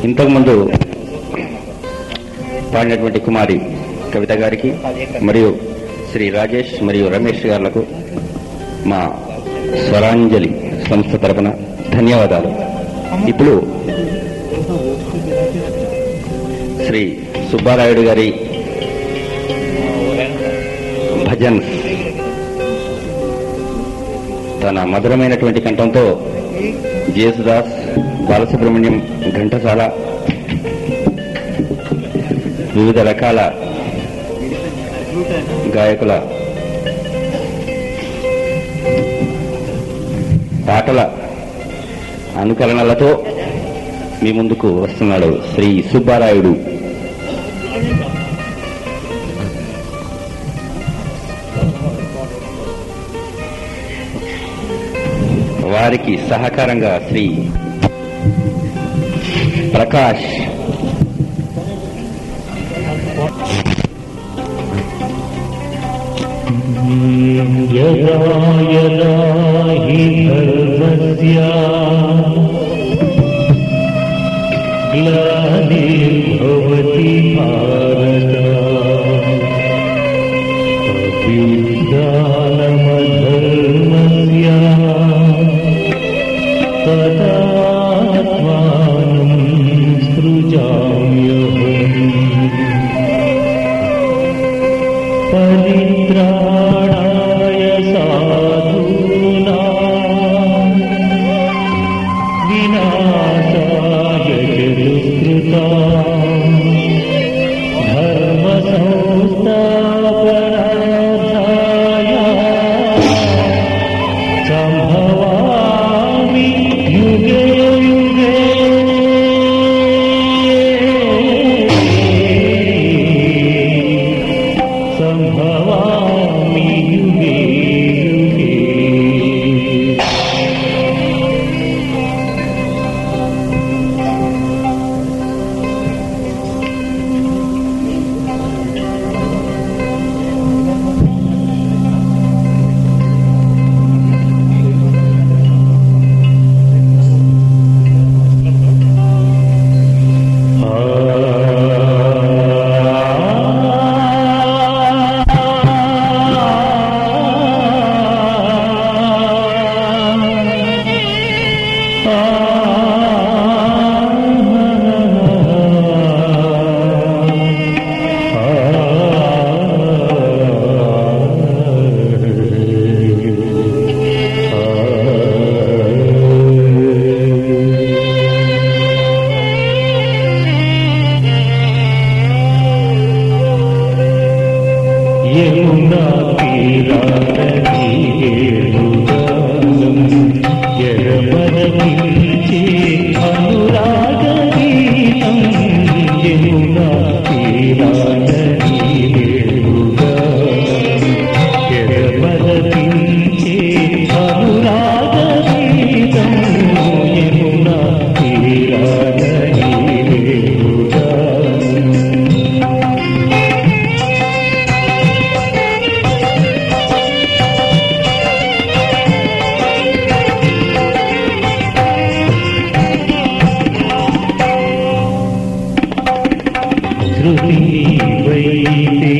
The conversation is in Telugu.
ఇంతకుముందు పాడినటువంటి కుమారి కవిత గారికి మరియు శ్రీ రాజేష్ మరియు రమేష్ గారులకు మా స్వరాంజలి సంస్థ తరపున ధన్యవాదాలు. ఇప్పుడు శ్రీ సుబ్బారాయుడు గారి భజన్ తన మధురమైనటువంటి కంఠంతో జేసుదాస్ బాలసుబ్రహ్మణ్యం ఘంటసాల వివిధ రకాల గాయకుల పాటల అనుకరణలతో మీ ముందుకు వస్తున్నాడు శ్రీ సుబ్బారాయుడు. వారికి సహకారంగా శ్రీ प्रकाश। यदा यदा हि धर्मस्या ग्लानिर्भवति पा Come, ಯಮುನಾ ತೀರಾದ ನೀ ಹೇಳು ಶ್ರುತಿ ವೈತೆ